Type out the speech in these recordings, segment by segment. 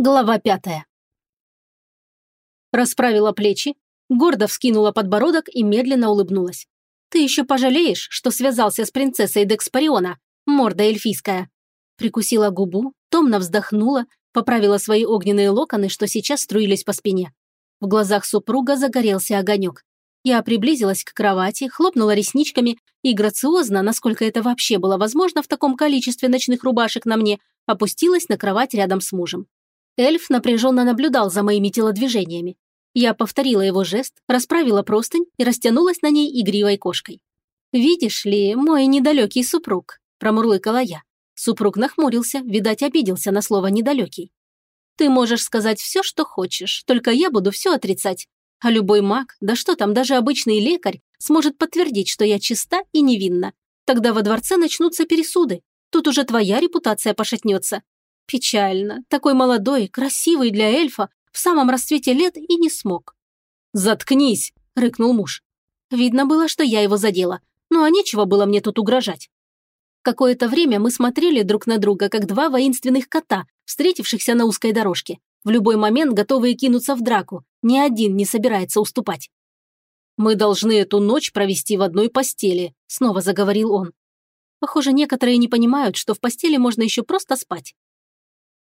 Глава пятая. Расправила плечи, гордо вскинула подбородок и медленно улыбнулась. «Ты еще пожалеешь, что связался с принцессой Декспариона, морда эльфийская». Прикусила губу, томно вздохнула, поправила свои огненные локоны, что сейчас струились по спине. В глазах супруга загорелся огонек. Я приблизилась к кровати, хлопнула ресничками и грациозно, насколько это вообще было возможно в таком количестве ночных рубашек на мне, опустилась на кровать рядом с мужем. Эльф напряженно наблюдал за моими телодвижениями. Я повторила его жест, расправила простынь и растянулась на ней игривой кошкой. «Видишь ли, мой недалекий супруг», – промурлыкала я. Супруг нахмурился, видать, обиделся на слово «недалекий». «Ты можешь сказать все, что хочешь, только я буду все отрицать. А любой маг, да что там, даже обычный лекарь, сможет подтвердить, что я чиста и невинна. Тогда во дворце начнутся пересуды. Тут уже твоя репутация пошатнется. Печально. Такой молодой, красивый для эльфа, в самом расцвете лет и не смог. «Заткнись!» – рыкнул муж. Видно было, что я его задела. Ну а нечего было мне тут угрожать. Какое-то время мы смотрели друг на друга, как два воинственных кота, встретившихся на узкой дорожке. В любой момент готовые кинуться в драку. Ни один не собирается уступать. «Мы должны эту ночь провести в одной постели», – снова заговорил он. Похоже, некоторые не понимают, что в постели можно еще просто спать.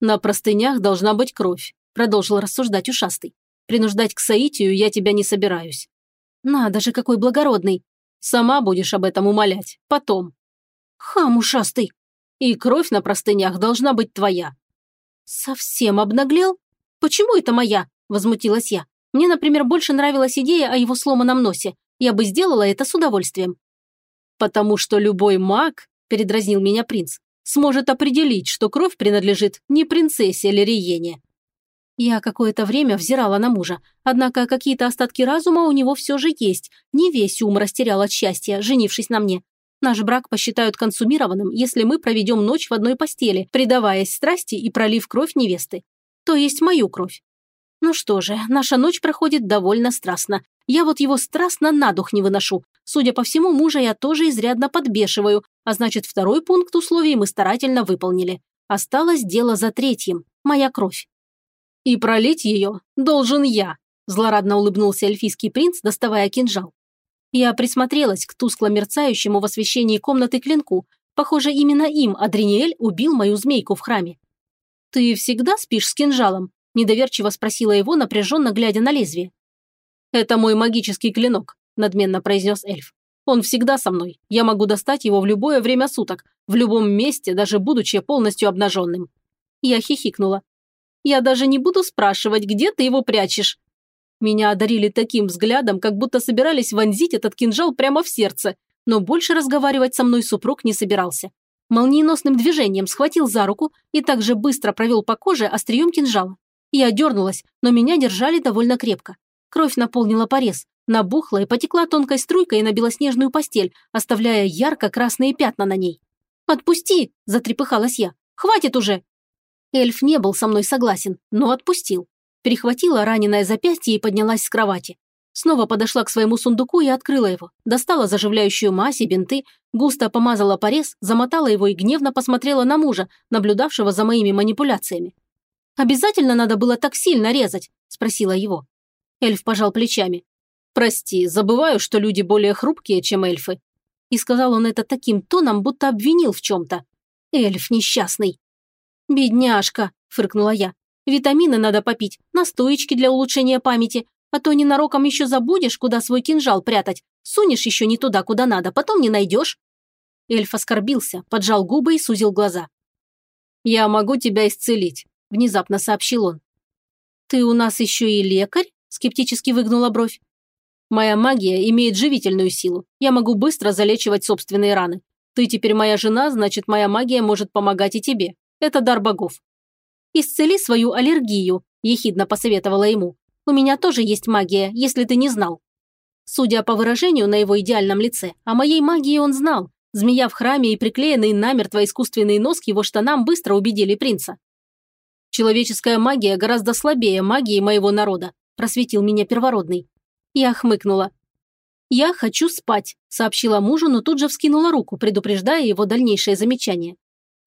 «На простынях должна быть кровь», – продолжил рассуждать ушастый. «Принуждать к соитию я тебя не собираюсь». «Надо же, какой благородный!» «Сама будешь об этом умолять. Потом». «Хам ушастый!» «И кровь на простынях должна быть твоя». «Совсем обнаглел? Почему это моя?» – возмутилась я. «Мне, например, больше нравилась идея о его сломанном носе. Я бы сделала это с удовольствием». «Потому что любой маг», – передразнил меня принц, сможет определить, что кровь принадлежит не принцессе Лериене. Я какое-то время взирала на мужа, однако какие-то остатки разума у него все же есть. Не весь ум растерял от счастья, женившись на мне. Наш брак посчитают консумированным, если мы проведем ночь в одной постели, предаваясь страсти и пролив кровь невесты. То есть мою кровь. Ну что же, наша ночь проходит довольно страстно. Я вот его страстно на дух не выношу. Судя по всему, мужа я тоже изрядно подбешиваю, а значит, второй пункт условий мы старательно выполнили. Осталось дело за третьим – моя кровь. «И пролить ее должен я», – злорадно улыбнулся эльфийский принц, доставая кинжал. Я присмотрелась к тускло мерцающему в освещении комнаты клинку. Похоже, именно им Адриниэль убил мою змейку в храме. «Ты всегда спишь с кинжалом?» – недоверчиво спросила его, напряженно глядя на лезвие. «Это мой магический клинок», – надменно произнес эльф. Он всегда со мной. Я могу достать его в любое время суток, в любом месте, даже будучи полностью обнаженным. Я хихикнула. Я даже не буду спрашивать, где ты его прячешь. Меня одарили таким взглядом, как будто собирались вонзить этот кинжал прямо в сердце, но больше разговаривать со мной супруг не собирался. Молниеносным движением схватил за руку и также быстро провел по коже острием кинжала. Я дернулась, но меня держали довольно крепко. Кровь наполнила порез, набухла и потекла тонкой струйкой на белоснежную постель, оставляя ярко-красные пятна на ней. «Отпусти!» – затрепыхалась я. «Хватит уже!» Эльф не был со мной согласен, но отпустил. Перехватила раненое запястье и поднялась с кровати. Снова подошла к своему сундуку и открыла его. Достала заживляющую мазь и бинты, густо помазала порез, замотала его и гневно посмотрела на мужа, наблюдавшего за моими манипуляциями. «Обязательно надо было так сильно резать?» – спросила его. Эльф пожал плечами. «Прости, забываю, что люди более хрупкие, чем эльфы». И сказал он это таким тоном, будто обвинил в чем-то. «Эльф несчастный». «Бедняжка», – фыркнула я. «Витамины надо попить, настоечки для улучшения памяти, а то ненароком еще забудешь, куда свой кинжал прятать, сунешь еще не туда, куда надо, потом не найдешь». Эльф оскорбился, поджал губы и сузил глаза. «Я могу тебя исцелить», – внезапно сообщил он. «Ты у нас еще и лекарь?» – скептически выгнула бровь. Моя магия имеет живительную силу. Я могу быстро залечивать собственные раны. Ты теперь моя жена, значит, моя магия может помогать и тебе. Это дар богов. Исцели свою аллергию, ехидно посоветовала ему. У меня тоже есть магия, если ты не знал. Судя по выражению на его идеальном лице, о моей магии он знал. Змея в храме и приклеенный намертво искусственный нос к его штанам быстро убедили принца. «Человеческая магия гораздо слабее магии моего народа», просветил меня первородный. Я хмыкнула. «Я хочу спать», – сообщила мужу, но тут же вскинула руку, предупреждая его дальнейшее замечание.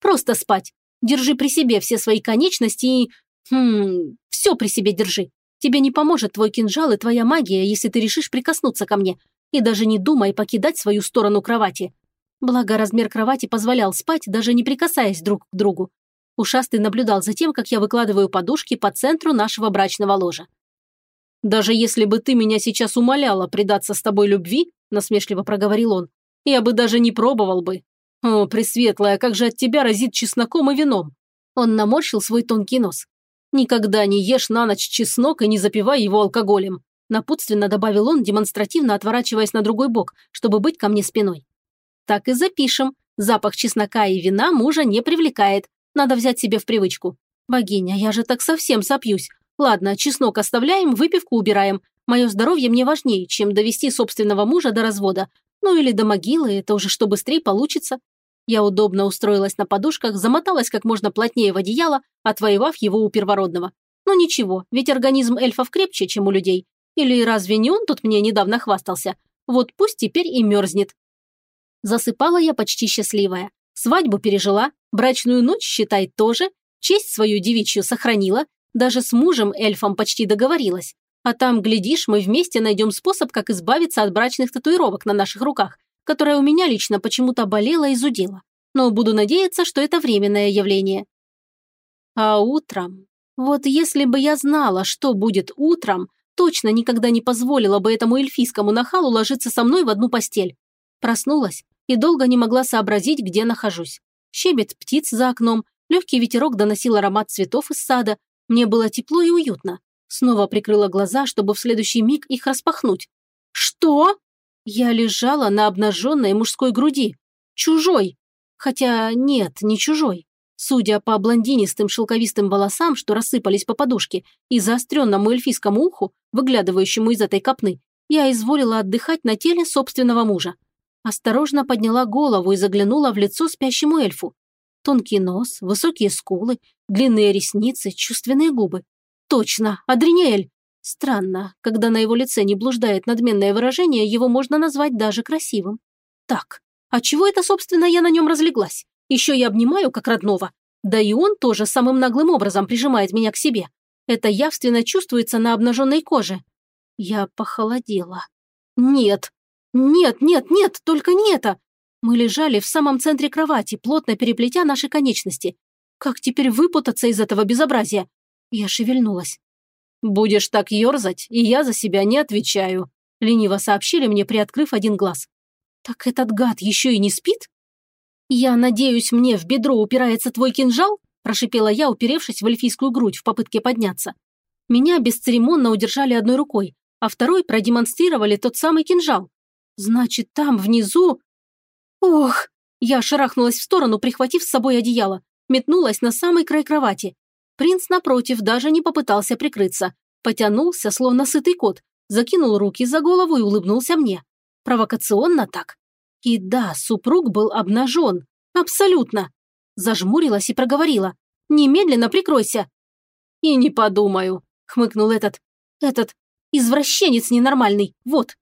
«Просто спать. Держи при себе все свои конечности и... Хм, все при себе держи. Тебе не поможет твой кинжал и твоя магия, если ты решишь прикоснуться ко мне. И даже не думай покидать свою сторону кровати. Благо, размер кровати позволял спать, даже не прикасаясь друг к другу. Ушастый наблюдал за тем, как я выкладываю подушки по центру нашего брачного ложа. «Даже если бы ты меня сейчас умоляла предаться с тобой любви», насмешливо проговорил он, «я бы даже не пробовал бы. О, Пресветлая, как же от тебя разит чесноком и вином!» Он наморщил свой тонкий нос. «Никогда не ешь на ночь чеснок и не запивай его алкоголем», напутственно добавил он, демонстративно отворачиваясь на другой бок, чтобы быть ко мне спиной. «Так и запишем. Запах чеснока и вина мужа не привлекает. Надо взять себе в привычку. Богиня, я же так совсем сопьюсь. Ладно, чеснок оставляем, выпивку убираем. Мое здоровье мне важнее, чем довести собственного мужа до развода. Ну или до могилы, это уже что быстрее получится. Я удобно устроилась на подушках, замоталась как можно плотнее в одеяло, отвоевав его у первородного. Ну ничего, ведь организм эльфов крепче, чем у людей. Или разве не он тут мне недавно хвастался? Вот пусть теперь и мерзнет. Засыпала я почти счастливая. Свадьбу пережила, брачную ночь, считай, тоже, честь свою девичью сохранила, даже с мужем-эльфом почти договорилась. А там, глядишь, мы вместе найдем способ, как избавиться от брачных татуировок на наших руках, которая у меня лично почему-то болела и зудела. Но буду надеяться, что это временное явление. А утром... Вот если бы я знала, что будет утром, точно никогда не позволила бы этому эльфийскому нахалу ложиться со мной в одну постель. Проснулась и долго не могла сообразить, где нахожусь. Щебет птиц за окном, легкий ветерок доносил аромат цветов из сада. Мне было тепло и уютно. Снова прикрыла глаза, чтобы в следующий миг их распахнуть. «Что?» Я лежала на обнаженной мужской груди. Чужой. Хотя нет, не чужой. Судя по блондинистым шелковистым волосам, что рассыпались по подушке, и заостренному эльфийскому уху, выглядывающему из этой копны, я изволила отдыхать на теле собственного мужа. Осторожно подняла голову и заглянула в лицо спящему эльфу. Тонкий нос, высокие скулы, длинные ресницы, чувственные губы. Точно, Адриниэль. Странно, когда на его лице не блуждает надменное выражение, его можно назвать даже красивым. Так, а чего это, собственно, я на нем разлеглась? Еще я обнимаю, как родного. Да и он тоже самым наглым образом прижимает меня к себе. Это явственно чувствуется на обнаженной коже. Я похолодела. Нет, «Нет, нет, нет, только не это!» Мы лежали в самом центре кровати, плотно переплетя наши конечности. Как теперь выпутаться из этого безобразия? Я шевельнулась. «Будешь так ерзать, и я за себя не отвечаю», лениво сообщили мне, приоткрыв один глаз. «Так этот гад еще и не спит?» «Я надеюсь, мне в бедро упирается твой кинжал?» прошипела я, уперевшись в эльфийскую грудь в попытке подняться. Меня бесцеремонно удержали одной рукой, а второй продемонстрировали тот самый кинжал. Значит, там, внизу... Ох! Я шарахнулась в сторону, прихватив с собой одеяло. Метнулась на самый край кровати. Принц, напротив, даже не попытался прикрыться. Потянулся, словно сытый кот, закинул руки за голову и улыбнулся мне. Провокационно так. И да, супруг был обнажен. Абсолютно. Зажмурилась и проговорила. «Немедленно прикройся». «И не подумаю», — хмыкнул этот... Этот извращенец ненормальный. Вот,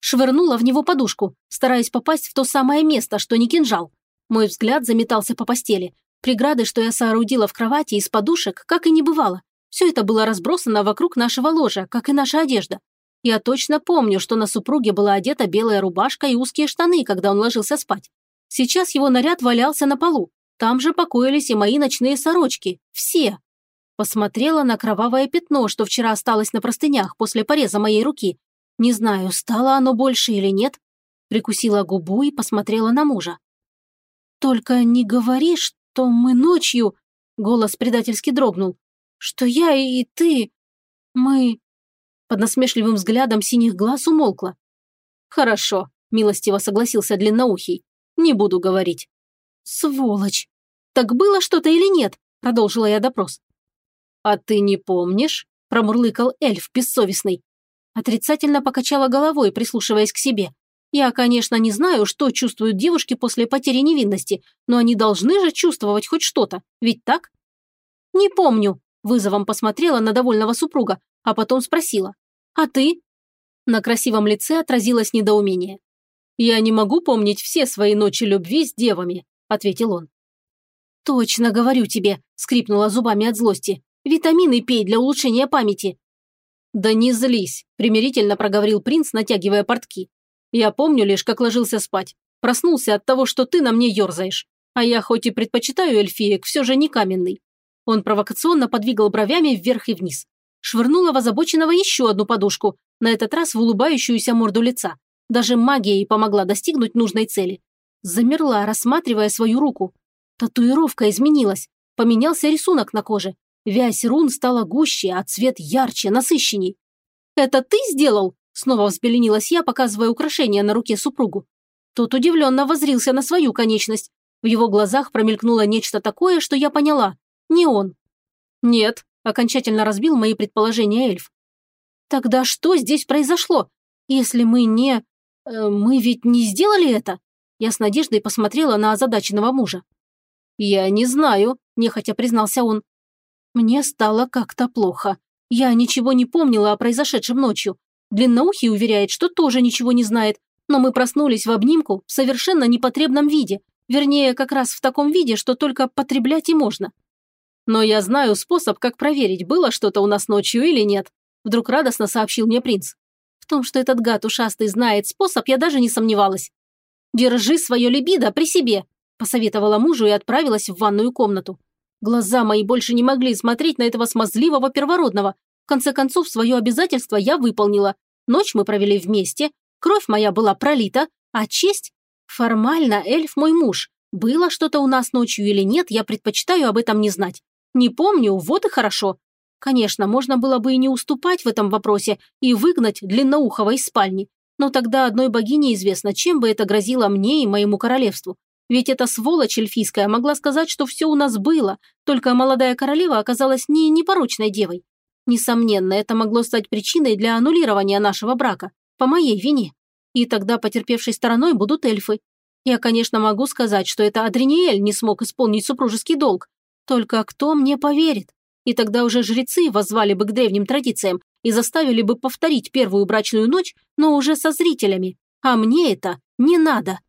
Швырнула в него подушку, стараясь попасть в то самое место, что не кинжал. Мой взгляд заметался по постели. Преграды, что я соорудила в кровати из подушек, как и не бывало. Все это было разбросано вокруг нашего ложа, как и наша одежда. Я точно помню, что на супруге была одета белая рубашка и узкие штаны, когда он ложился спать. Сейчас его наряд валялся на полу. Там же покоились и мои ночные сорочки. Все. Посмотрела на кровавое пятно, что вчера осталось на простынях после пореза моей руки, не знаю, стало оно больше или нет. Прикусила губу и посмотрела на мужа. «Только не говори, что мы ночью...» Голос предательски дрогнул. «Что я и ты... Мы...» Под насмешливым взглядом синих глаз умолкла. «Хорошо», – милостиво согласился длинноухий. «Не буду говорить». «Сволочь! Так было что-то или нет?» – продолжила я допрос. «А ты не помнишь?» – промурлыкал эльф бессовестный. Отрицательно покачала головой, прислушиваясь к себе. Я, конечно, не знаю, что чувствуют девушки после потери невинности, но они должны же чувствовать хоть что-то, ведь так? Не помню, вызовом посмотрела на довольного супруга, а потом спросила. А ты? На красивом лице отразилось недоумение. «Я не могу помнить все свои ночи любви с девами», – ответил он. «Точно говорю тебе», – скрипнула зубами от злости. Витамины пей для улучшения памяти». «Да не злись», – примирительно проговорил принц, натягивая портки. «Я помню лишь, как ложился спать. Проснулся от того, что ты на мне ерзаешь. А я хоть и предпочитаю эльфиек, все же не каменный». Он провокационно подвигал бровями вверх и вниз. Швырнула в озабоченного еще одну подушку, на этот раз в улыбающуюся морду лица. Даже магия ей помогла достигнуть нужной цели. Замерла, рассматривая свою руку. Татуировка изменилась. Поменялся рисунок на коже. Вязь рун стала гуще, а цвет ярче, насыщенней. «Это ты сделал?» Снова взбеленилась я, показывая украшение на руке супругу. Тот удивленно возрился на свою конечность. В его глазах промелькнуло нечто такое, что я поняла. Не он. «Нет», – окончательно разбил мои предположения эльф. «Тогда что здесь произошло? Если мы не... Э, мы ведь не сделали это?» Я с надеждой посмотрела на озадаченного мужа. «Я не знаю», – нехотя признался он. Мне стало как-то плохо. Я ничего не помнила о произошедшем ночью. Длинноухий уверяет, что тоже ничего не знает, но мы проснулись в обнимку в совершенно непотребном виде, вернее, как раз в таком виде, что только потреблять и можно. Но я знаю способ, как проверить, было что-то у нас ночью или нет, вдруг радостно сообщил мне принц. В том, что этот гад ушастый знает способ, я даже не сомневалась. «Держи свое либидо при себе», – посоветовала мужу и отправилась в ванную комнату. Глаза мои больше не могли смотреть на этого смазливого первородного. В конце концов, свое обязательство я выполнила. Ночь мы провели вместе, кровь моя была пролита, а честь... Формально эльф мой муж. Было что-то у нас ночью или нет, я предпочитаю об этом не знать. Не помню, вот и хорошо. Конечно, можно было бы и не уступать в этом вопросе и выгнать длинноухого из спальни. Но тогда одной богине известно, чем бы это грозило мне и моему королевству. Ведь эта сволочь эльфийская могла сказать, что все у нас было, только молодая королева оказалась не непорочной девой. Несомненно, это могло стать причиной для аннулирования нашего брака, по моей вине. И тогда потерпевшей стороной будут эльфы. Я, конечно, могу сказать, что это Адриниэль не смог исполнить супружеский долг. Только кто мне поверит? И тогда уже жрецы воззвали бы к древним традициям и заставили бы повторить первую брачную ночь, но уже со зрителями. А мне это не надо.